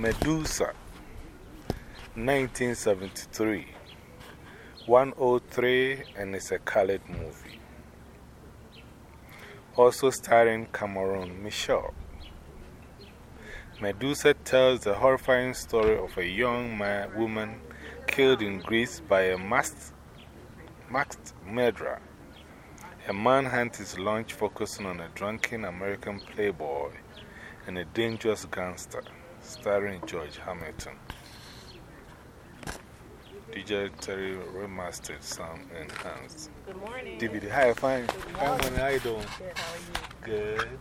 Medusa, 1973. 103 and it's a colored movie. Also starring Cameron Mitchell. Medusa tells the horrifying story of a young man, woman killed in Greece by a masked, masked murderer. A manhunt is launched focusing on a drunken American playboy and a dangerous gangster, starring George Hamilton. DJ Terry remastered sound enhanced. Good morning. DVD, hi, fine. Good Hi, morning. how are you doing? Good, how are you? Good.